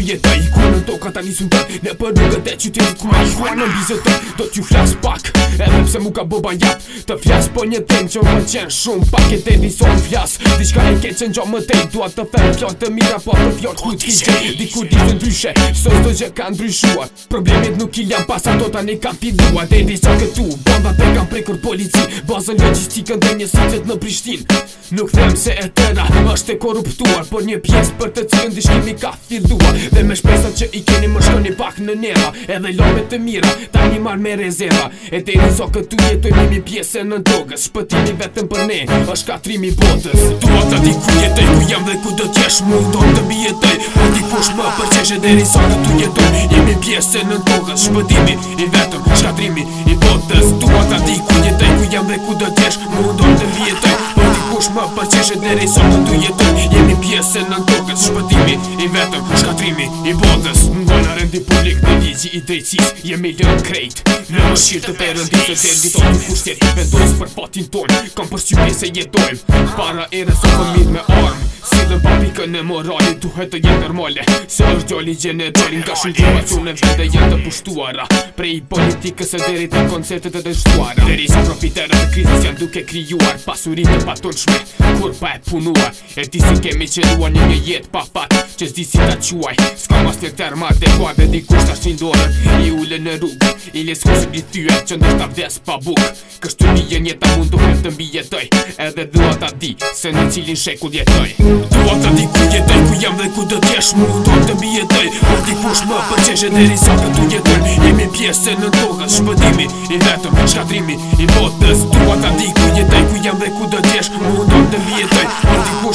jetë I ku në toka ta një sunke Në për rrugë dhe që ti nuk ma i shua në bizetë Do t'ju flas pak Edhe pse mu ka boba jap Të flas po një ten që më qenë shumë Pak e te di son flas Di shka e keqë në gjo më tej Dua të fer fjall të mira Po të fjall ku t'i gje Di kur di të ndryshe Sos të gjë ka ndryshuar Problemet nuk i lam pas Ato ta ne kam t'i dua Dhe di shka këtu Banda te kam prekur polici Bazën logistikën dhe një sitet në Prishtin Nuk them se e tëra është e korruptuar Por një pjesë për të cilën di shkimi ka filluar Dhe me shpesat që i keni më shkoni pak në nera Edhe lopet të mira, ta një marrë me rezera E dhe në so këtu jetoj mimi pjesën në dogës Shpëtimi vetëm për ne, është katrimi botës Tu ata di ku jetoj, ku jam dhe ku do t'jesh Mu do të mi jetoj, po t'i kush më përqeshe Dhe në so këtu jetoj, jemi pjesën në dogës Shpëtimi i vetëm, shkatrimi i botës Tu ata di ku jetoj, ku jam dhe ku do t'jesh Mu do të mi jetoj, po t'i kush më përqeshe kush më përqeshe dhe rejson të të jetër Jemi pjesën në tokës shpëtimi i vetëm shkatrimi i botës Në dojnë në rëndi publik në ligji i drejqis Jemi lënë krejt në më shqirë të perën Dhe të të të të të të të të të të të të të të të të të të Gjithën pa pikën në morali tuhet të jetë normale Se është gjalli gjenetarin ka shumë kjema qune vete jetë të pushtuara Prej politikës e deri të koncertet e dështuara Deri se profiterë të krizës janë duke krijuar Pasurit të patonshme kur pa e punua E ti si kemi qeruar një një jetë pa fat Që zdi si ta quaj Ska mas të tërë marrë dhe kua po dhe dikush ta shindore I ule në rrugë I lesë kushë një tyhe që ndër të vdes pa buk dua ta di ku jetoj ku jam dhe ku do t'jesh mu do të mi jetoj ku ti push më për qeshe deri sa ka tu jetoj jemi pjesë në tokës shpëtimi i vetëm shkatrimi i botës dua ta di ku jetoj ku jam dhe ku do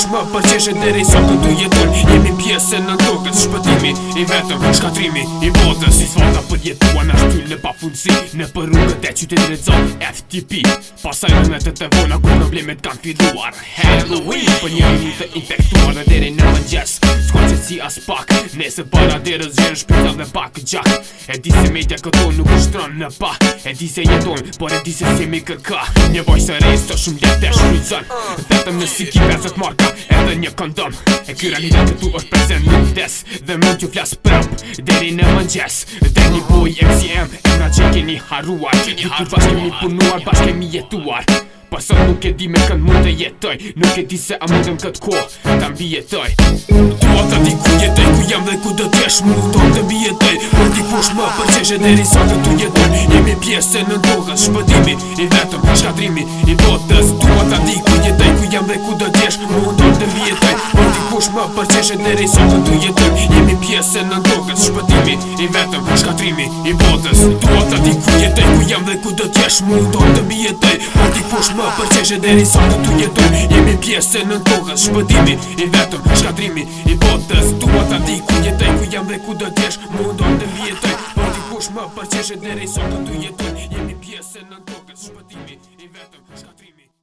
është më përqeshe dhe rejësot të duje Jemi pjesë në tokës shpëtimi I vetëm për shkatrimi i botës Si sfata për jetua në shtyllë në pafundësi Në për rrugët e qytet në zonë FTP Pasaj në në të të vona ku problemet kanë filluar Halloween Për një një të infektuar dhe dhe në më njës Sko që si as pak Nese bëra dhe rëzhen shpita dhe pak gjak E di se media tja këto nuk është rënë në pa E di se jeton, por e di se si me kërka Një vojë së rejës të shumë letë e shruzën Vetëm në siki pesët marka edhe një kondom E kjo realitet që tu është prezen në vdes Dhe mund që flasë prap, deri në mëngjes Dhe një boj em e nga që keni haruar Që një kur bashkë punuar, bashkë kemi jetuar Po sot nuk e di me kënd mund të jetoj Nuk e di se a mundem këtë ko Ta mbi jetoj Tu të di ku jetoj Ku jam dhe ku do t'esh mu Do të mbi jetoj Por t'i kush më përqeshe deri sa të tu jetoj Jemi pjesë në dohës Shpëtimi i vetëm Shkatrimi i botës Tu ata di ku jetoj Ku jam dhe ku do mu kush më përqeshet në rizot të të Jemi pjesë e në ndokët shpëtimit i vetëm Shkatrimi i botës Tu atë ati ku jetëj ku jam dhe ku do t'jesh mu do të mi jetëj Për t'i kush më përqeshet në rizot të të Jemi pjesë e në ndokët shpëtimit i vetëm Shkatrimi i botës Tu atë ati ku jetëj ku jam dhe ku do t'jesh mu do të mi jetëj Për t'i kush më përqeshet në rizot të të Jemi pjesë e në ndokët shpëtimit i vetëm